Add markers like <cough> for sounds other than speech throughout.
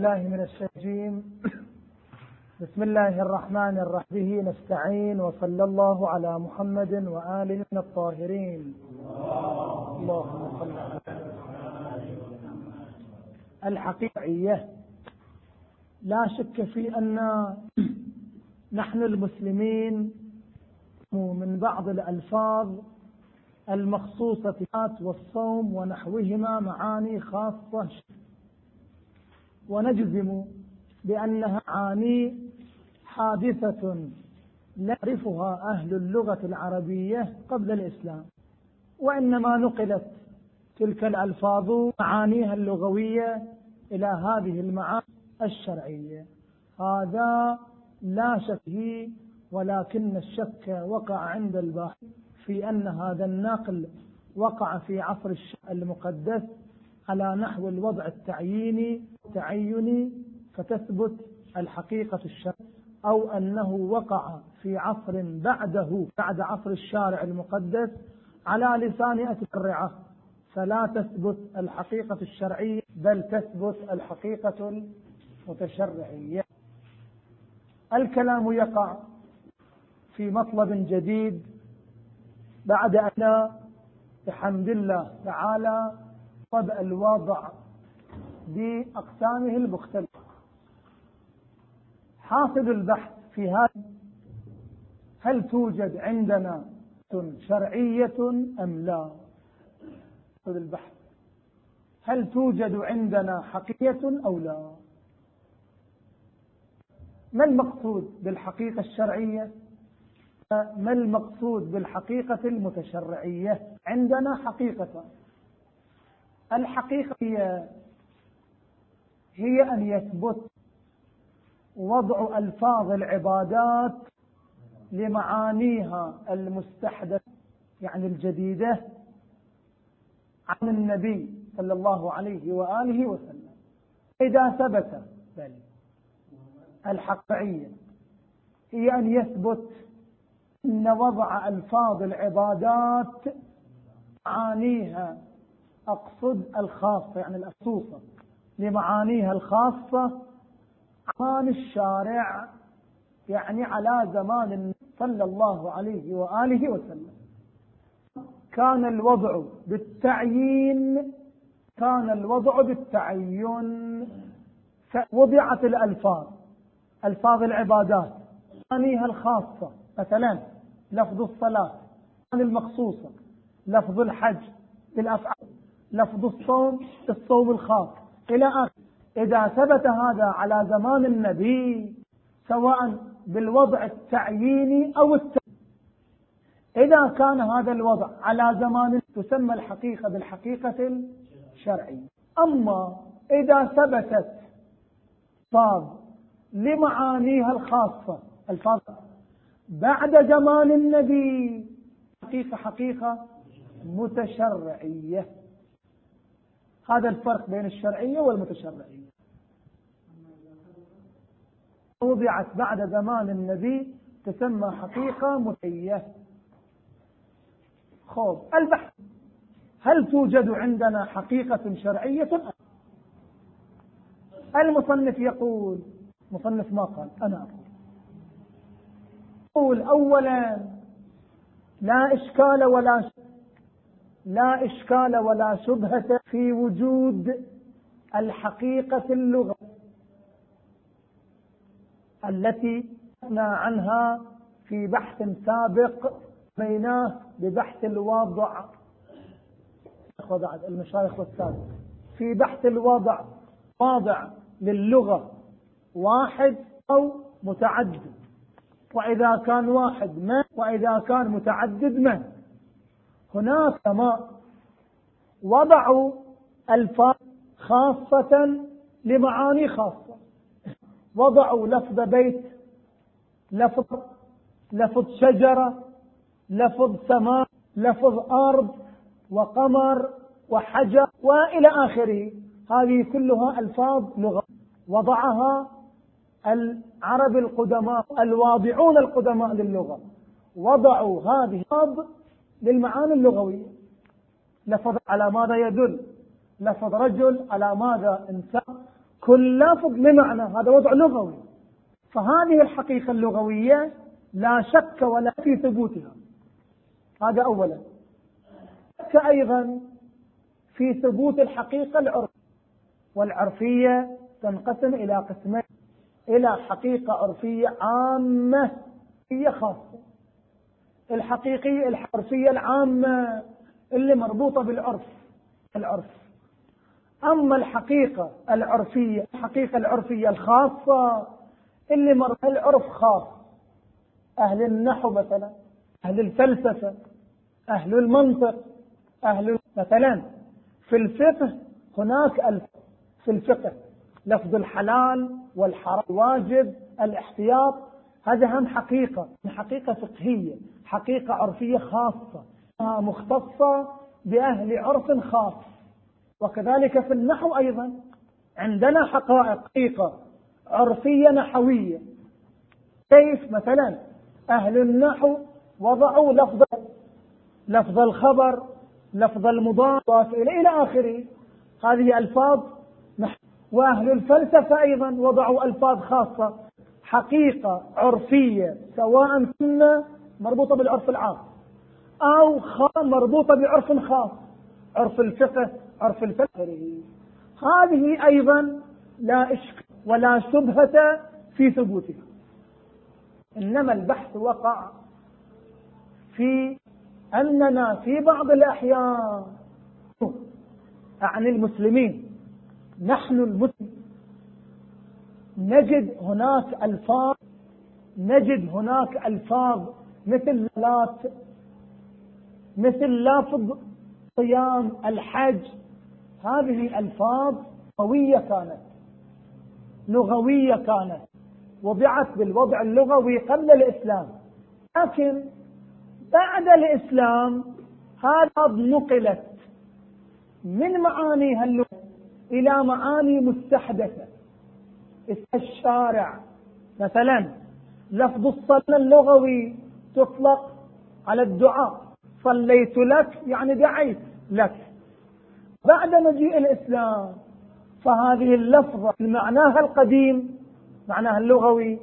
بالله من الشجيم بسم الله الرحمن الرحيم. نستعين وصلى الله على محمد وآله من الطاهرين. اللهم صل على الحقيقية لا شك في أن نحن المسلمين من بعض الألفاظ المخصوصة والصوم ونحوهما معاني خاصة ونجزم بأنها معاني حادثة لا يعرفها أهل اللغة العربية قبل الإسلام وإنما نقلت تلك الألفاظ معانيها اللغوية إلى هذه المعاني الشرعية. هذا لا شك فيه ولكن الشك وقع عند الباحث في أن هذا النقل وقع في عصر المقدس على نحو الوضع التعييني التعيني فتثبت الحقيقة الشرعية أو أنه وقع في عصر بعده بعد عصر الشارع المقدس على لسان أتشرعه فلا تثبت الحقيقة الشرعية بل تثبت الحقيقة المتشرعية. الكلام يقع في مطلب جديد بعد أن بحمد الله تعالى قد الوضع بأقسامه المختلفة. حاصل البحث في هذا هل توجد عندنا شرعية أم لا؟ حاصل البحث. هل توجد عندنا حقيقة أو لا؟ ما المقصود بالحقيقة الشرعية؟ ما المقصود بالحقيقة المتشرعية؟ عندنا حقيقة. الحقيقة هي هي أن يثبت وضع ألفاظ العبادات لمعانيها المستحدثة يعني الجديدة عن النبي صلى الله عليه وآله وسلم. إذا ثبت بل الحقيقية هي أن يثبت أن وضع ألفاظ العبادات معانيها أقصد الخاصة يعني الأخصوصة لمعانيها الخاصة عن الشارع يعني على زمان صلى الله عليه وآله وسلم. كان الوضع بالتعيين كان الوضع بالتعين. فوضعت الألفاظ ألفاظ العبادات معانيها الخاصة. مثلا لفظ الصلاة المخصوصة لفظ الحج بالأفعال لفظ الصوم الصوم الخاص. إلى آخر. إذا ثبت هذا على زمان النبي سواء بالوضع التعييني أو التعييني إذا كان هذا الوضع على زمان تسمى الحقيقة بالحقيقة الشرعية. أما إذا ثبتت ألفاظ لمعانيها الخاصة الفاظ بعد زمان النبي حقيقة حقيقة متشرعية. هذا الفرق بين الشرعية والمتشرعية. وضعت بعد زمان النبي تسمى حقيقة متية خوف. البحث. هل توجد عندنا حقيقة شرعية؟ المصنف يقول مصنف ما قال أنا أقول. أولا لا إشكال ولا لا إشكال ولا شبهة في وجود الحقيقة اللغة التي عنها في بحث سابق بيناه ببحث الوضع المشايخ والسابق في بحث الوضع واضع للغة واحد أو متعدد. وإذا كان واحد من وإذا كان متعدد من. هناك سماء وضعوا الفاظ خاصة لمعاني خاصة. وضعوا لفظ بيت لفظ لفظ شجرة لفظ سماء لفظ أرض وقمر وحجر وإلى آخره. هذه كلها ألفاظ لغة. وضعها العرب القدماء الواضعون القدماء للغة. وضعوا هذه للمعاني اللغوية. لفظ على ماذا يدل؟ لفظ رجل على ماذا إنسان؟ كل لفظ بمعنى هذا وضع لغوي. فهذه الحقيقة اللغوية لا شك ولا في ثبوتها. هذا أولا. شك أيضا في ثبوت الحقيقة العرفية. والعرفية تنقسم إلى قسمين. إلى حقيقة عرفية عامة هي خاصة. الحقيقية العرفية العامة اللي مربوطة بالعرف العرف. أما الحقيقة العرفية الحقيقة العرفية الخاصة اللي مر العرف خاص. أهل النحو مثلا أهل الفلسفة أهل المنطق أهل مثلا في الفقه هناك ألف. في الفقه لفظ الحلال والحرام واجب الاحتياط هذا هم حقيقة حقيقة فقهية حقيقة عرفية خاصة. مختصة بأهل عرف خاص. وكذلك في النحو أيضا عندنا حقائق حقيقة عرفية نحوية. كيف؟ مثلا أهل النحو وضعوا لفظ لفظ الخبر لفظ المضاف إلى إلى آخره. هذه ألفاظ وأهل الفلسفة أيضا وضعوا ألفاظ خاصة حقيقة عرفية سواء كنا مربوطة بالعرف العام. أو مربوطة بعرف خاص. عرف الفقه عرف الفقه. هذه أيضا لا إشكال ولا شبهة في ثبوتها. إنما البحث وقع في أننا في بعض الأحيان عن المسلمين نحن المسلمين نجد هناك ألفاظ نجد هناك ألفاظ مثل لات مثل لفظ صيام الحج. هذه ألفاظ قوية كانت لغوية كانت وضعت بالوضع اللغوي قبل الإسلام. لكن بعد الإسلام هذا نقلت من معانيها اللغة إلى معاني مستحدثة. الشارع مثلا لفظ الصلاة اللغوي تطلق على الدعاء. صليت لك يعني دعيت لك. بعد مجيء الإسلام فهذه اللفظة معناها القديم معناها اللغوي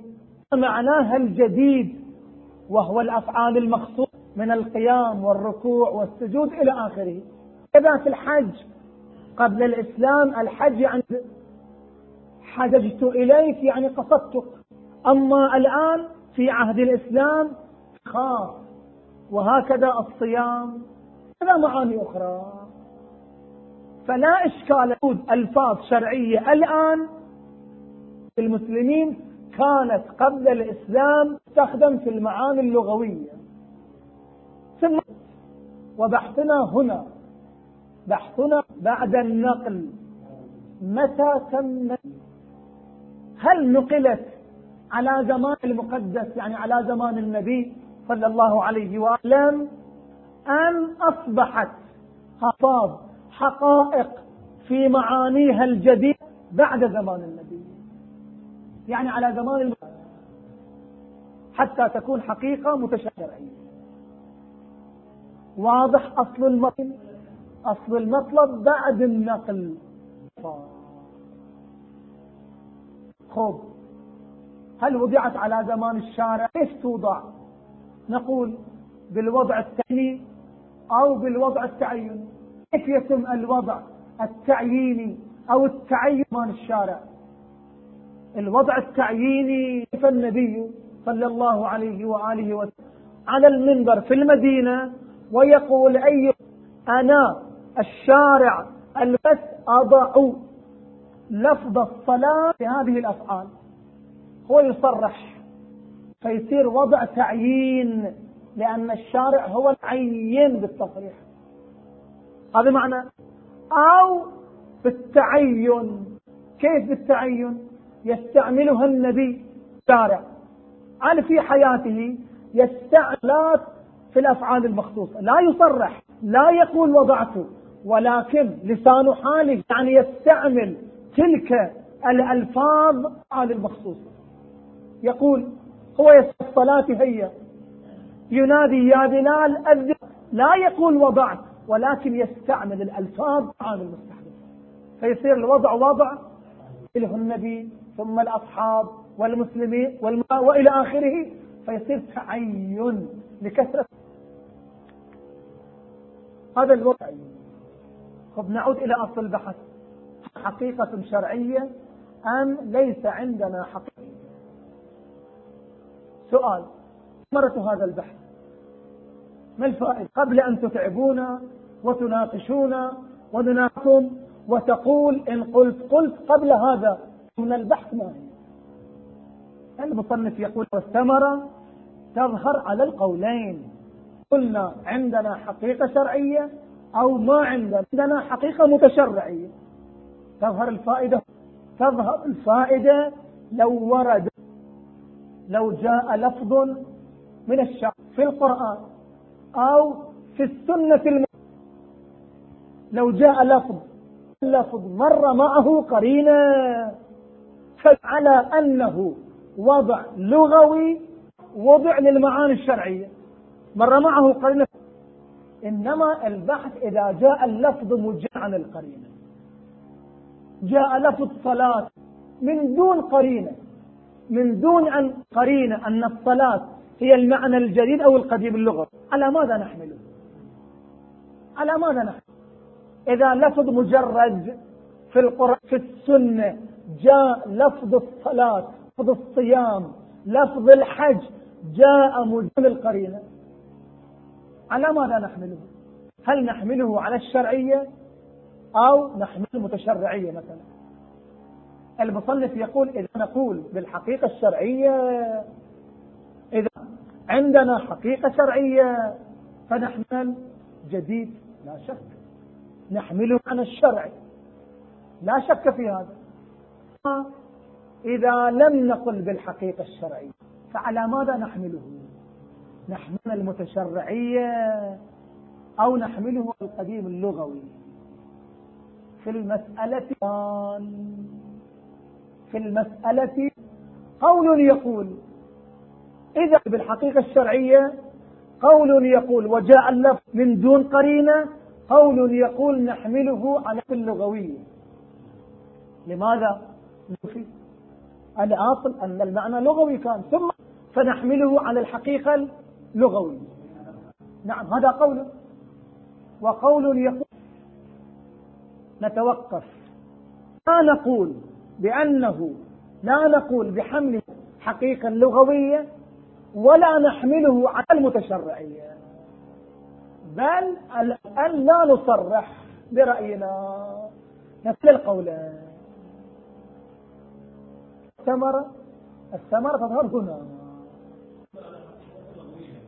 معناها الجديد وهو الأفعال المخصوصة من القيام والركوع والسجود إلى آخره. إذا في الحج قبل الإسلام الحج يعني حججت إليك يعني قصدتك. أما الآن في عهد الإسلام خاص وهكذا الصيام. هذا معاني أخرى. فلا إشكال وجود ألفاظ شرعية الآن المسلمين كانت قبل الإسلام تستخدم في المعاني اللغوية. ثم وبحثنا هنا. بحثنا بعد النقل. متى تم هل نقلت على زمان المقدس يعني على زمان النبي؟ صلى الله عليه وسلم أم أصبحت حفاظ حقائق في معانيها الجديدة بعد زمان النبي. يعني على زمان المقدس حتى تكون حقيقة متشرعية واضح أصل المطلب؟ أصل المطلب بعد النقل. خب هل وضعت على زمان الشارع؟ كيف توضع؟ نقول بالوضع التعييني أو بالوضع التعيني كيف يتم الوضع التعييني أو التعين زمان الشارع؟ الوضع التعييني كيف النبي صلى الله عليه وآله وسلم على المنبر في المدينة ويقول أي أنا الشارع البس أضع لفظ الصلاة في هذه الأفعال. هو يصرح. فيصير وضع تعيين لأن الشارع هو العين بالتصريح. هذا معنى؟ أو بالتعين. كيف بالتعين؟ يستعملها النبي الشارع. على في حياته يستعملات في الأفعال المخصوصة؟ لا يصرح لا يقول وضعت ولكن لسان حاله يعني يستعمل تلك الألفاظ على المخصوصة. يقول هو الصلاة هي. ينادي يا بلال أذن. لا يقول وضعت ولكن يستعمل الألفاظ عن المستحدث فيصير الوضع وضع له النبي ثم الأصحاب والمسلمين وإلى آخره. فيصير تعين لكثرة. هذا الوضع. خب نعود إلى أصل البحث. حقيقة شرعية أم ليس عندنا حقيقة؟ سؤال ثمرة هذا البحث. ما الفائدة؟ قبل أن تتعبونا وتناقشونا ونناقشكم وتقول إن قلت قلت قبل هذا. من البحث ما هي؟ المصنف يقول والثمرة تظهر على القولين. قلنا عندنا حقيقة شرعية أو ما عندنا؟ عندنا حقيقة متشرعية. تظهر الفائدة تظهر الفائدة لو ورد لو جاء لفظ من الشرع في القرآن أو في السنة الم... لو جاء لفظ اللفظ مر معه قرينة فعلى أنه وضع لغوي وضع للمعاني الشرعية. مر معه قرينة إنما البحث إذا جاء اللفظ مجمع عن القرينة. جاء لفظ صلاة من دون قرينة. من دون أن قرينة أن الصلاة هي المعنى الجديد أو القديم اللغة. على ماذا نحمله على ماذا نحمله إذا لفظ مجرد في القرآن في السنة جاء لفظ الصلاة لفظ الصيام لفظ الحج جاء مجمل القرينة على ماذا نحمله هل نحمله على الشرعية أو نحمله المتشرعية مثلا؟ المصنف يقول إذا نقول بالحقيقة الشرعية إذا عندنا حقيقة شرعية فنحمل جديد لا شك. نحمله عن الشرع. لا شك في هذا. إذا لم نقل بالحقيقة الشرعية فعلى ماذا نحمله؟ نحمل المتشرعية أو نحمله القديم اللغوي؟ في المسألة في المسألة قول يقول. إذا بالحقيقة الشرعية قول يقول وجاء اللفظ من دون قرينة قول يقول نحمله على اللغوية لماذا؟ الأصل أن المعنى لغوي كان ثم فنحمله على الحقيقة اللغوية نعم هذا قول. وقول يقول نتوقف. لا نقول؟ بأنه لا نقول بحمل حقيقة لغوية ولا نحمله على المتشرعية بل الآن لا نصرح برأينا. نفس القولين الثمرة الثمرة تظهر هنا.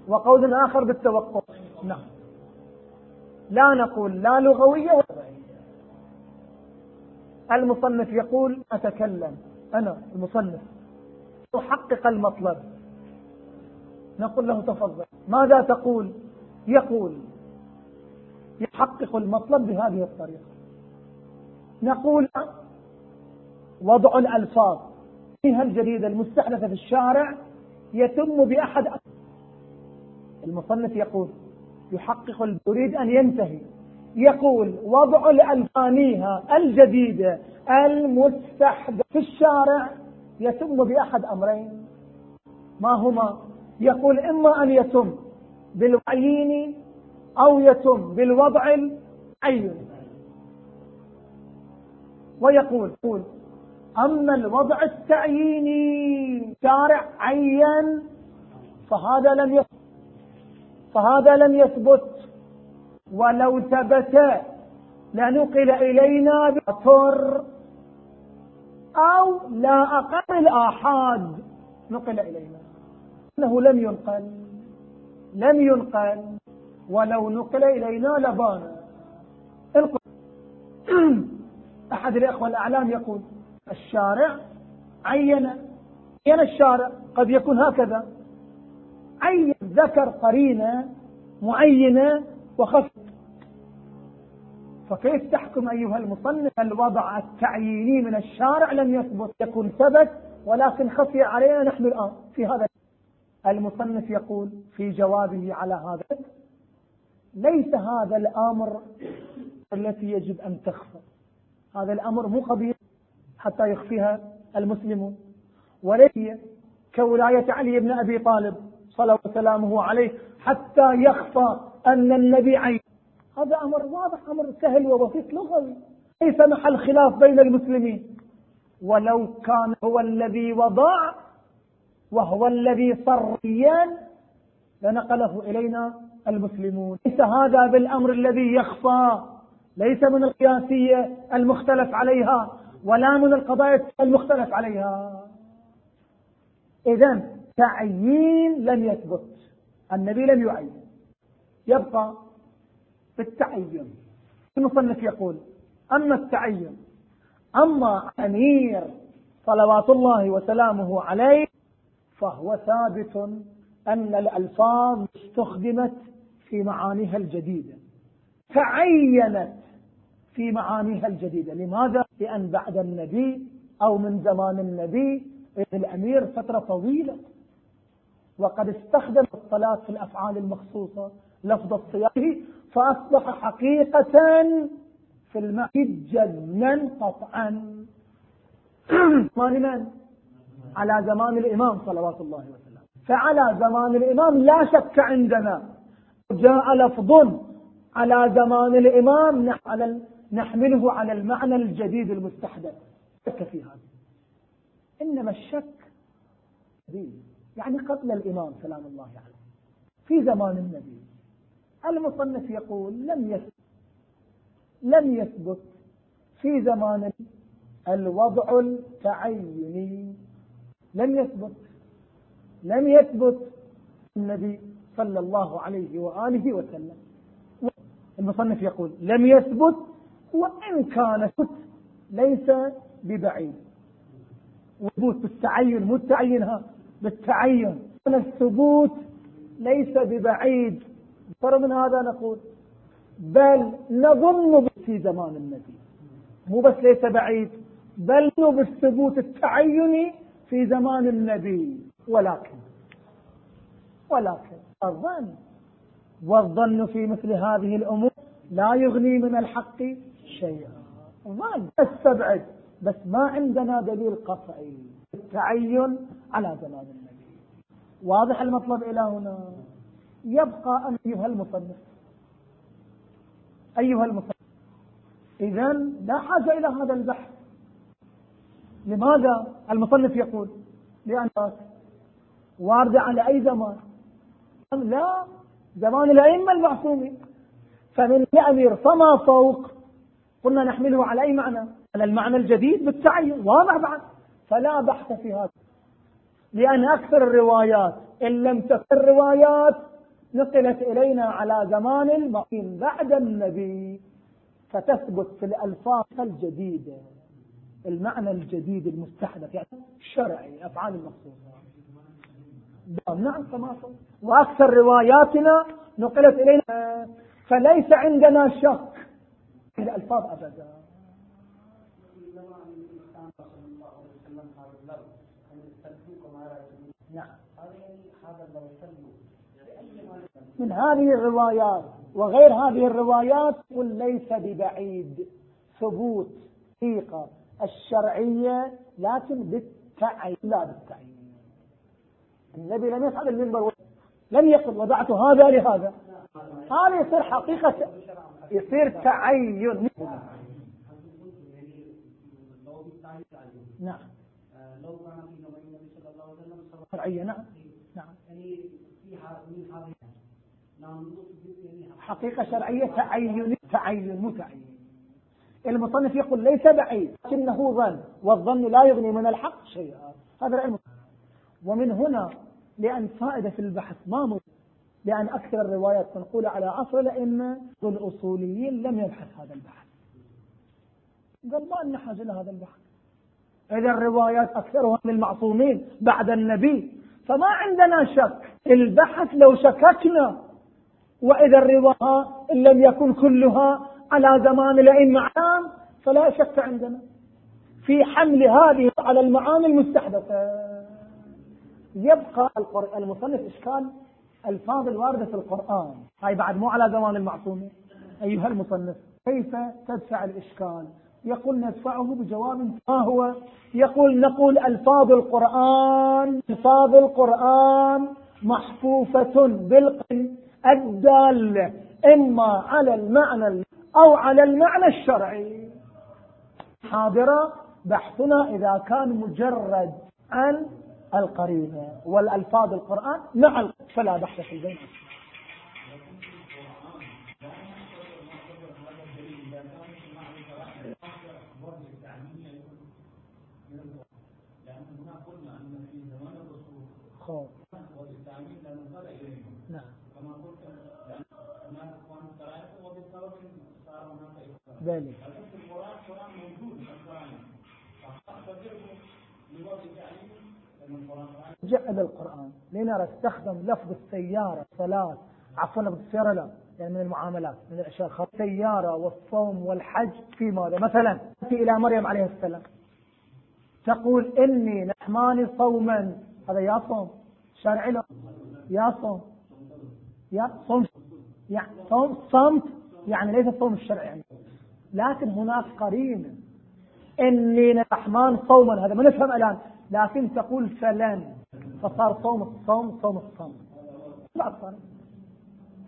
وقول آخر بالتوقف. نعم. لا نقول لا لغوية ولا المصنف يقول أتكلم. أنا المصنف. أحقق المطلب. نقول له تفضل. ماذا تقول؟ يقول يحقق المطلب بهذه الطريقة. نقول وضع الألفاظ. فيها الجديدة المستحدثة في الشارع يتم بأحد المصنف يقول يحقق يريد أن ينتهي. يقول وضع الألفانيها الجديدة المستحدثة في الشارع يتم بأحد أمرين. ما هما؟ يقول إما أن يتم بالعيين أو يتم بالوضع العين. ويقول يقول أما الوضع التعييني شارع عين فهذا لم يثبت. فهذا لم يثبت. ولو ثبت لنقل إلينا بطر أو لا أقل الآحاد نقل إلينا. أنه لم ينقل لم ينقل ولو نقل إلينا لبان. <clears throat> أحد الإخوة الأعلام يقول الشارع عين عين الشارع قد يكون هكذا. عين ذكر قرينة معينة وخف. فكيف تحكم أيها المصنف الوضع التعييني من الشارع لم يثبت؟ يكون ثبت ولكن خفي علينا نحن الآن في هذا. المصنف يقول في جوابه على هذا ليس هذا الأمر التي يجب أن تخفى. هذا الأمر مو قضية حتى يخفيها المسلمون وليس كولاية علي بن أبي طالب صلى وسلامه عليه حتى يخفى. أن النبي عين. هذا أمر واضح أمر سهل وبسيط لغوي. ليس محل خلاف بين المسلمين؟ ولو كان هو الذي وضع وهو الذي صريا لنقله إلينا المسلمون. ليس هذا بالأمر الذي يخفى ليس من القياسية المختلف عليها ولا من القضايا المختلف عليها. إذا تعيين لم يثبت. النبي لم يعين. يبقى بالتعين. المصنف يقول؟ أما التعين أما أمير صلوات الله وسلامه عليه فهو ثابت أن الألفاظ استخدمت في معانيها الجديدة. تعينت في معانيها الجديدة. لماذا؟ لأن بعد النبي أو من زمان النبي الأمير فترة طويلة وقد استخدم الصلاة في الأفعال المخصوصة لفظ الصيام فأصبح حقيقة في المسجد جزما قطعا. <clears throat> زمان من؟ على زمان الإمام صلوات الله وسلم. فعلى زمان الإمام لا شك عندنا. جاء لفظ على زمان الإمام نحمله على المعنى الجديد المستحدث. شك في هذا. إنما الشك يعني قبل الإمام سلام الله عليه. في زمان النبي. المصنف يقول لم يثبت لم يثبت في زمان الوضع التعيني لم يثبت لم يثبت النبي صلى الله عليه وآله وسلم. المصنف يقول لم يثبت وإن كان ليس ببعيد. وثبوت بالتعين مو التعيين بالتعين. الثبوت ليس ببعيد. ترى من هذا نقول؟ بل نظن في زمان النبي. مو بس ليس بعيد بل بالثبوت التعيني في زمان النبي. ولكن ولكن الظن والظن في مثل هذه الأمور لا يغني من الحق شيئا. ظن استبعد بس ما عندنا دليل قطعي. التعين على زمان النبي. واضح المطلب إلى هنا؟ يبقى أيها المصنف. أيها المصنف. إذا لا حاجة إلى هذا البحث. لماذا المصنف يقول؟ لأن واردة على أي زمان؟ لا؟ زمان الأئمة المعصومين. فمن الأمير فما فوق؟ قلنا نحمله على أي معنى؟ على المعنى الجديد بالتعين واضح بعد. فلا بحث في هذا. لأن أكثر الروايات إن لم تكن الروايات نقلت إلينا على زمان المقيم بعد النبي فتثبت في الألفاظ الجديدة المعنى الجديد المستحدث يعني الشرعي أفعال المخصوصة نعم كما وأكثر رواياتنا نقلت إلينا فليس عندنا شك في الألفاظ أبدا. نعم. من هذه الروايات وغير هذه الروايات قل ليس ببعيد. ثبوت حقيقة الشرعية لكن بالتعيين. لا بالتعيين. النبي لم يفعل المنبر لم يقل وضعت هذا لهذا. هذا يصير حقيقة يصير تعين. نعم. لو كان في النبي صلى الله عليه وسلم شرعية نعم نعم يعني من هذه نعم حقيقة شرعية تعين تعين متعين المصنف يقول ليس بعيد لكنه ظن والظن لا يغني من الحق شيئا. هذا العلم ومن هنا لأن فائدة في البحث ما موجود لأن أكثر الروايات تنقول على عصر الأئمة والأصوليين لم يبحث هذا البحث. قال ما لنا حاجة لهذا البحث. إذا الروايات أكثرها من المعصومين بعد النبي فما عندنا شك. البحث لو شككنا وإذا الرواية إن لم يكن كلها على زمان الأئمة عام فلا شك عندنا. في حمل هذه على المعاني المستحدثة. يبقى المصنف إشكال ألفاظ الواردة في القرآن. هاي بعد مو على زمان المعصومين أيها المصنف كيف تدفع الإشكال؟ يقول ندفعه بجواب ما هو؟ يقول نقول ألفاظ القرآن ألفاظ القرآن محفوفة بالقن الدالة إما على المعنى أو على المعنى الشرعي. حاضرة بحثنا إذا كان مجرد عن القرينة والألفاظ القرآن مع فلا بحث في البين نعم كما قلت هناك وبالسبب صار هناك ذلك. جعل القرآن لنرى استخدم لفظ السيارة صلاة عفوا لفظ السيارة لا يعني من المعاملات من الأشياء الخاصة. السيارة والصوم والحج في ماذا؟ مثلا تأتي إلى مريم عليه السلام. تقول إني نحماني صوما. هذا يا صوم. شرعي له. يا صوم. يا صوم. يعني صوم صمت. يعني ليس الصوم الشرعي يعني. لكن هناك قرينة إني نحمان صوما هذا ما نفهم الآن. لكن تقول فلن فصار صوم الصوم صوم الصوم. صار.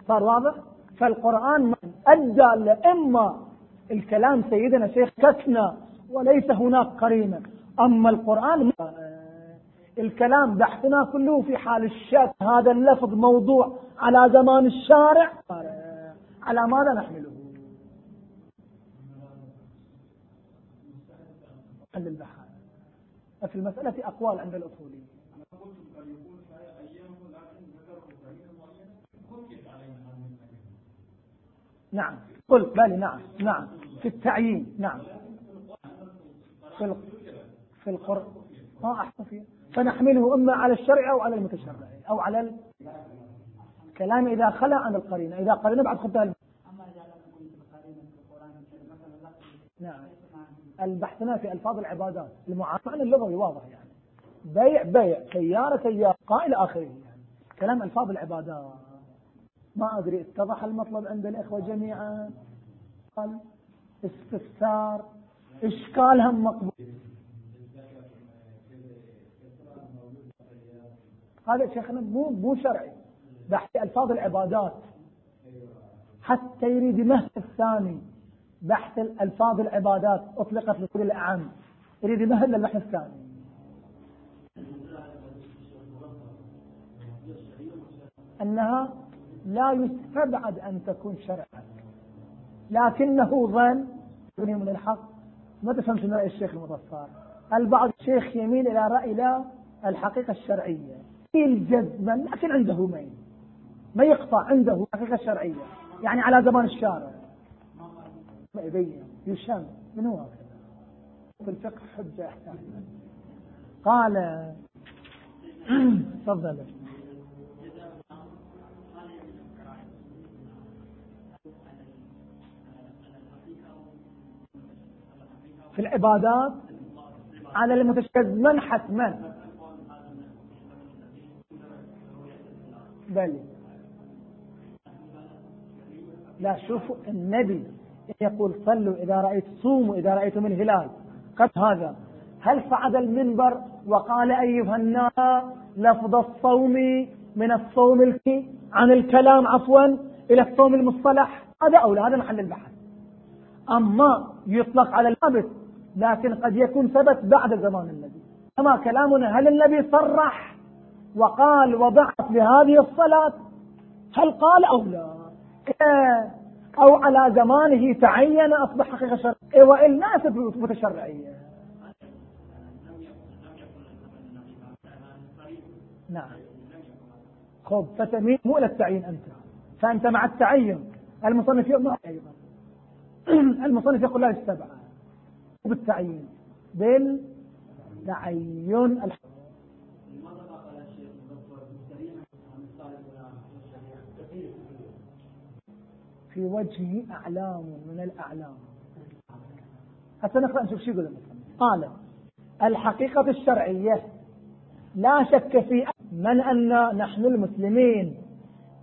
صار واضح؟ فالقرآن أدى إما الكلام سيدنا شيخ كسنا وليس هناك قرينة. أما القرآن الكلام بحثنا كله في حال الشك. هذا اللفظ موضوع على زمان الشارع. على ماذا نحمله؟ حل البحار ففي المسألة أقوال عند الأصوليين. نعم. قل بالي نعم نعم. في التعيين نعم. في في القرآن. ما أحسن فيه فنحمله إما على الشرع أو على المتشرع أو على الكلام إذا خلى عن القرينة. إذا قرينة بعد خدها نعم. البحثنا في ألفاظ العبادات. المعنى اللغوي واضح يعني. بيع بيع سيارة سيارة. قائل آخره يعني. كلام ألفاظ العبادات. ما أدري اتضح المطلب عند الإخوة جميعا. قال استفسار إشكالهم مقبول. هذا شيخنا مو مو شرعي. بحث ألفاظ العبادات. حتى يريد مهد الثاني. بحث الألفاظ العبادات أطلقت لكل الأعم. يريد مهد للبحث الثاني؟ أنها لا يستبعد أن تكون شرعا. لكنه ظن من الحق ما تفهم شنو رأي الشيخ المظفر. البعض الشيخ يميل إلى رأي لا الحقيقة الشرعية. جزما لكن عنده ميل. ما يقطع عنده الحقيقة الشرعية يعني على زمان الشارع. يبين يشم من هو في الفقه حجة أحسن قال <clears throat> تفضل. في العبادات على المتشكل حتما. بل. لا شوفوا النبي يقول صلوا إذا رأيت صوموا إذا رأيتم الهلال قد هذا. هل صعد المنبر وقال أيها الناس لفظ الصوم من الصوم عن الكلام عفوا إلى الصوم المصطلح؟ هذا أولى هذا محل البحث. أما يطلق على الثابت لكن قد يكون ثبت بعد زمان النبي. أما كلامنا هل النبي صرح وقال وضعت لهذه الصلاة؟ هل قال أو لا؟ إيه أو على زمانه تعين أصبح حقيقة شرعية. إيه وإلا متشرعية نعم. خب فتميل مو إلى التعيين أنت. فأنت مع التعين. المصنف يقول أيضا. <clears throat> المصنف يقول لا السبعة بالتعيين. بالتعين. في وجهه أعلام من الأعلام. حتى نقرأ نشوف شو يقول قال الحقيقة الشرعية لا شك في من أن نحن المسلمين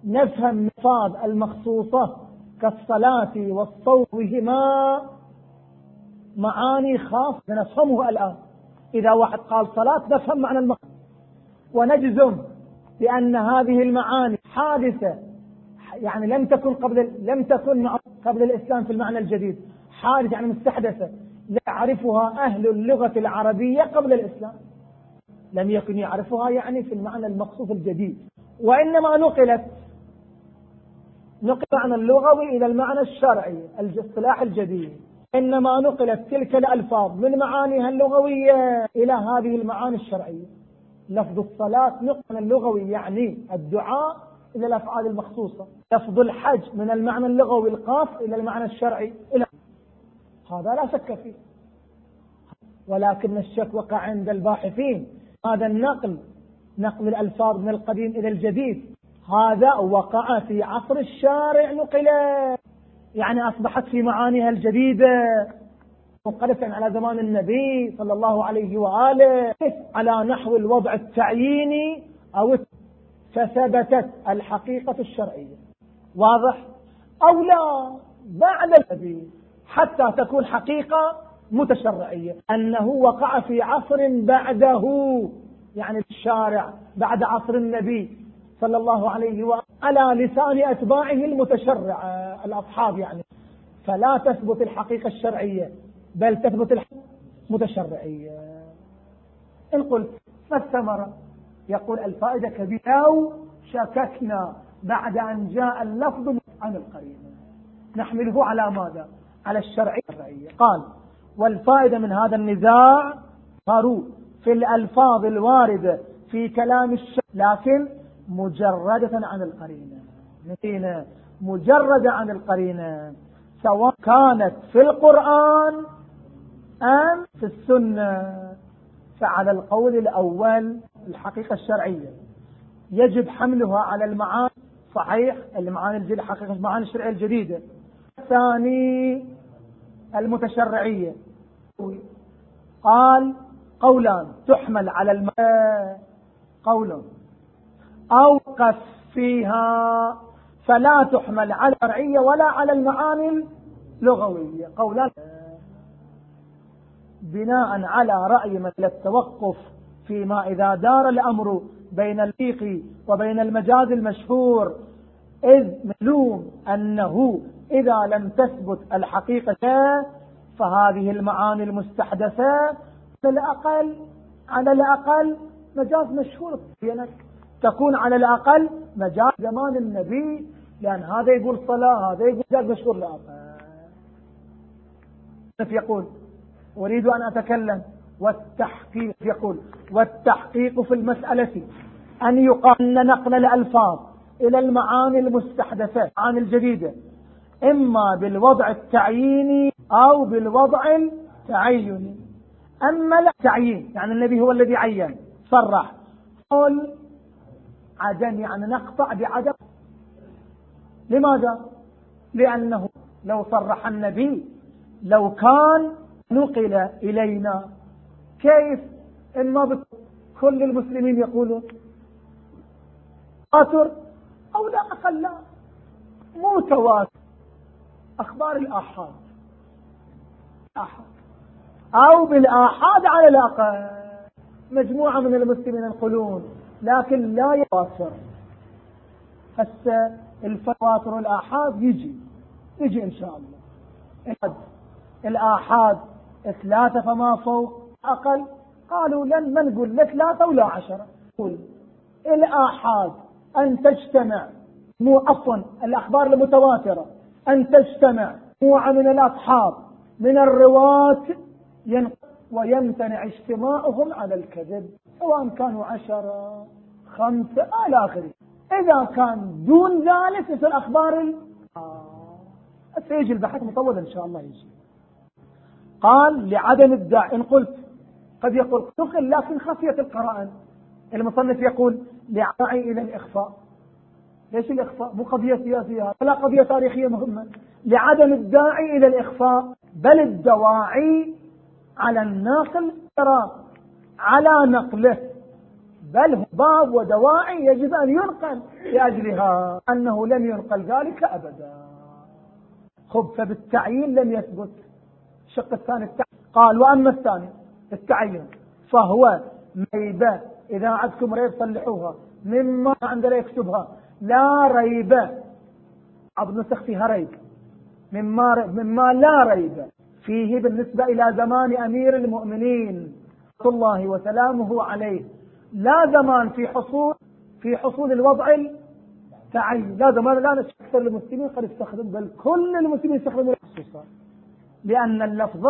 نفهم مفاد المخصوصة كالصلاة والصوم بهما معاني خاصة نفهمه الآن. إذا واحد قال صلاة نفهم معنى المقصود ونجزم بأن هذه المعاني حادثة يعني لم تكن قبل لم تكن قبل الإسلام في المعنى الجديد. حادثة يعني مستحدثة. يعرفها أهل اللغة العربية قبل الإسلام. لم يكن يعرفها يعني في المعنى المقصود الجديد. وإنما نقلت نقل معنى اللغوي إلى المعنى الشرعي الاصطلاح الجديد. إنما نقلت تلك الألفاظ من معانيها اللغوية إلى هذه المعاني الشرعية. لفظ الصلاة نقل اللغوي يعني الدعاء إلى الأفعال المخصوصة. لفظ الحج من المعنى اللغوي القاف إلى المعنى الشرعي. إلى هذا لا شك فيه. ولكن الشك وقع عند الباحثين. هذا النقل نقل الألفاظ من القديم إلى الجديد. هذا وقع في عصر الشارع نقل يعني أصبحت في معانيها الجديدة. منقلبا على زمان النبي صلى الله عليه وآله. على نحو الوضع التعييني أو فثبتت الحقيقة الشرعية. واضح؟ أو لا؟ بعد النبي حتى تكون حقيقة متشرعية. أنه وقع في عصر بعده يعني الشارع بعد عصر النبي صلى الله عليه وآله على لسان أتباعه المتشرع الأصحاب يعني. فلا تثبت الحقيقة الشرعية بل تثبت المتشرعية. إن قلت ما الثمرة يقول الفائدة كبيرة أو شككنا بعد أن جاء اللفظ عن القرينة نحمله على ماذا؟ على الشرعية قال والفائدة من هذا النزاع صاروا في الألفاظ الواردة في كلام الشرع لكن مجردة عن القرينة. نتينا مجردة عن القرينة. سواء كانت في القرآن أم في السنة. فعلى القول الأول الحقيقة الشرعية. يجب حملها على المعاني. صحيح المعاني الجديدة حقيقة المعاني الشرعية الجديدة. الثاني المتشرعية. قال قولان تحمل على المعاني قول أوقف فيها فلا تحمل على الشرعية ولا على المعاني اللغوية. قولا بناء على رأي مثل التوقف فيما إذا دار الأمر بين الفيق وبين المجاز المشهور إذ معلوم أنه إذا لم تثبت الحقيقة فهذه المعاني المستحدثة على الأقل على الأقل مجاز مشهور بينك. تكون على الأقل مجال زمان النبي لأن هذا يقول صلاة هذا يقول جاز مشهور الأقل. يقول؟ أريد أن أتكلم. والتحقيق يقول والتحقيق في المسألة أن يقال نقل الألفاظ إلى المعاني المستحدثة عن الجديدة إما بالوضع التعييني أو بالوضع التعيني. أما لا تعيين يعني النبي هو الذي عين صرح. قل عدم يعني نقطع بعدم. لماذا؟ لأنه لو صرح النبي لو كان نقل إلينا. كيف إما كل المسلمين يقولون تواتر أو لا أقل لا. مو تواتر. أخبار الآحاد. آحاد أو بالآحاد على الأقل. مجموعة من المسلمين ينقلون لكن لا يتواتر. هسه التواتر الآحاد يجي. يجي إن شاء الله. الآحاد ثلاثة فما فوق أقل. قالوا لن ما نقول لا ثلاثة ولا عشرة. قول الآحاد أن تجتمع. مو عفوا الأخبار المتواترة. أن تجتمع. مجموعة من الأصحاب. من الرواة ويمتنع اجتماعهم على الكذب. سواء كانوا عشرة خمسة إلى آخره. إذا كان دون ذلك في الأخبار ال... آه. سيجي البحث مطول إن شاء الله يجي. قال لعدم الداعي. إن قلت قد يقول نقل لكن خفية القرائن المصنف يقول لعداعي إلى الإخفاء. ليش الإخفاء؟ مو قضية سياسية ولا قضية تاريخية مهمة. لعدم الداعي إلى الإخفاء بل الدواعي على الناقل ترى على نقله. بل هو باب ودواعي يجب أن ينقل لأجلها. أنه لم ينقل ذلك أبدا. خب فبالتعيين لم يثبت. الشق الثاني التعيين قال وأما الثاني التعين. فهو ريب. إذا عندكم ريب صلحوها. مما عندنا يكتبها. لا ريب. بعض نسخ فيها ريب. مما, مما لا ريب. فيه بالنسبة إلى زمان أمير المؤمنين. الله وسلامه عليه. لا زمان في حصول في حصول الوضع التعين. لا زمان لا أكثر المسلمين قد استخدم بل كل المسلمين يستخدمون الخصوصا لأن اللفظ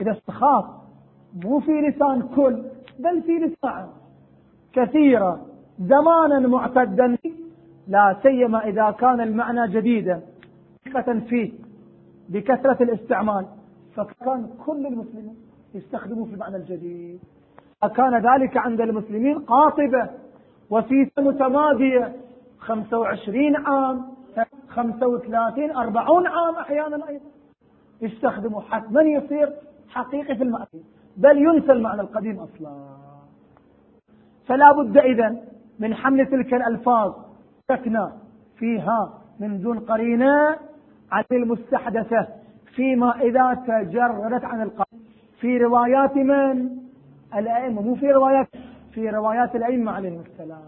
إذا استخاف مو في لسان كل بل في لسان. كثيرة زمانا معتدا. لا سيما إذا كان المعنى جديدا. ثقة فيه بكثرة الاستعمال. فكان كل المسلمين يستخدموا في المعنى الجديد. فكان ذلك عند المسلمين قاطبة وفي متمادية 25 عام 35 40 عام أحيانا أيضا. يستخدموا حتما يصير حقيقي في المعنى. بل ينسى المعنى القديم أصلا. فلا بد إذا من حمل تلك الألفاظ سكنة فيها من دون قرينة عن المستحدثة فيما إذا تجردت عن القرآن في روايات من؟ الأئمة. مو في روايات في روايات الأئمة عليهم السلام.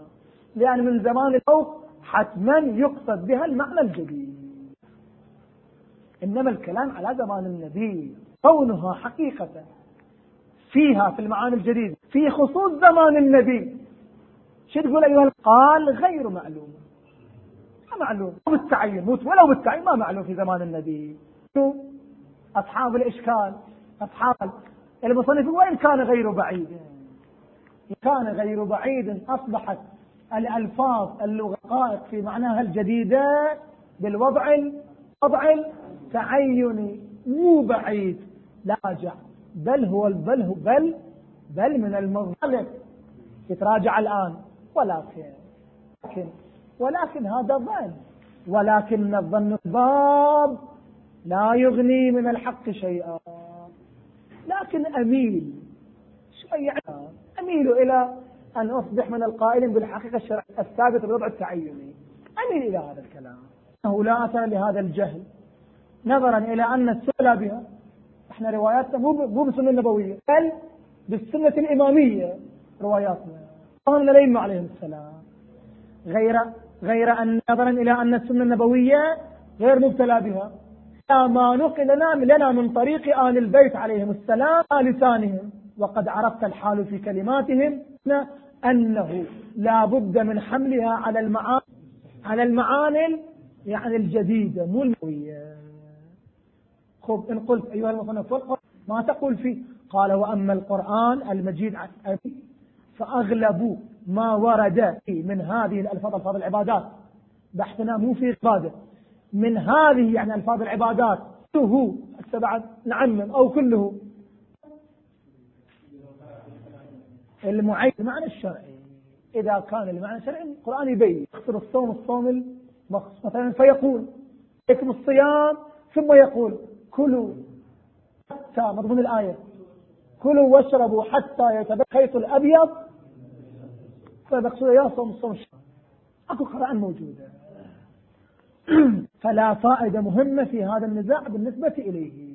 لأن من زمان الفوق حتما يقصد بها المعنى الجديد. إنما الكلام على زمان النبي كونها حقيقة. فيها في المعاني الجديدة في خصوص زمان النبي. شو تقول أيها قال غير معلوم. ما معلوم. بالتعين ولو بالتعين ما معلوم في زمان النبي. أصحاب الإشكال أصحاب المصنف وإن كان غير بعيد. كان غير بعيد أصبحت الألفاظ اللغات في معناها الجديدة بالوضع الوضع التعيني مو بعيد. لاجع بل هو بل هو بل بل من المظلم يتراجع الآن. ولكن ولكن ولكن هذا ظن. ولكن الظن الباب لا يغني من الحق شيئا. لكن أميل. شوية يعني أميل إلى أن أصبح من القائلين بالحقيقة الشرعية الثابتة بالوضع التعيني. أميل إلى هذا الكلام. أنه لا لهذا الجهل. نظرا إلى أن السؤال بها إحنا رواياتنا مو بالسنة النبوية بل بالسنة الإمامية رواياتنا. قال الأئمة عليهم السلام غير غير أن نظرا إلى أن السنة النبوية غير مبتلى بها. ما نقل لنا من طريق آل البيت عليهم السلام لسانهم وقد عرفت الحال في كلماتهم أنه لا بد من حملها على المعاني على المعاني يعني الجديدة مو الموية خب إن قلت أيها المصنف ما تقول فيه؟ قال وأما القرآن المجيد فأغلب ما ورد من هذه الألفاظ ألفاظ العبادات. بحثنا مو في عبادة. من هذه يعني ألفاظ العبادات كله السبعة نعمم أو كله. المعين المعنى الشرعي. إذا كان المعنى الشرعي القرآن يبين يخسر الصوم الصوم المخصوص مثلا فيقول عليكم الصيام ثم يقول كلوا حتى مضمون الآية كلوا واشربوا حتى يتبقى الخيط الأبيض فمقصود يا صوم الصوم أكو قرآن موجودة <clears throat> فلا فائدة مهمة في هذا النزاع بالنسبة إليه.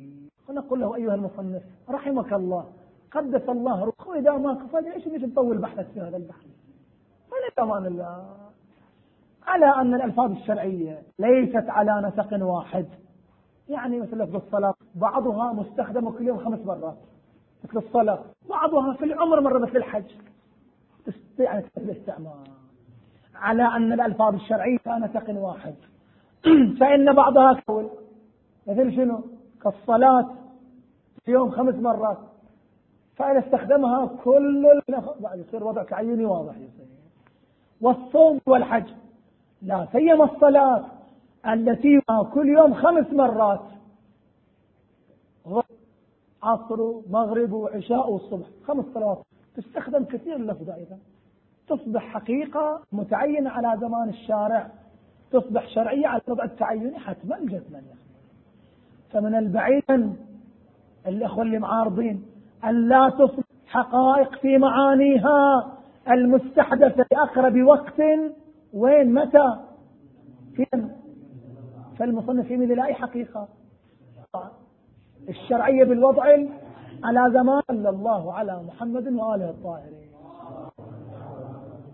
ونقول له أيها المصنف رحمك الله قدس الله روحه إذا ما كفى ليش نجي نطول بحثك في هذا البحث ولا أمان الله على أن الألفاظ الشرعية ليست على نسق واحد. يعني مثل لفظ الصلاة بعضها مستخدم كل يوم خمس مرات. مثل الصلاة بعضها في العمر مرة مثل الحج. تستطيع الاستعمال. على أن الألفاظ الشرعية على نسق واحد. <clears throat> فإن بعضها كول مثل شنو؟ كالصلاة في يوم خمس مرات. فإذا استخدمها كل يصير وضع تعيني واضح. يصير والصوم والحج. لا سيما الصلاة. التي كل يوم خمس مرات. عصر مغرب وعشاء والصبح. خمس صلوات. تستخدم كثير اللفظة أيضا. تصبح حقيقة متعينة على زمان الشارع. تصبح شرعية على الوضع التعيني حتما جزما فمن البعيد الأخوة اللي معارضين أن لا تصبح حقائق في معانيها المستحدثة في أقرب وقت. وين؟ متى؟ فين؟ فالمصنف يميل إلى أي حقيقة؟ الشرعية بالوضع على زمان الله على محمد وآله الطاهرين.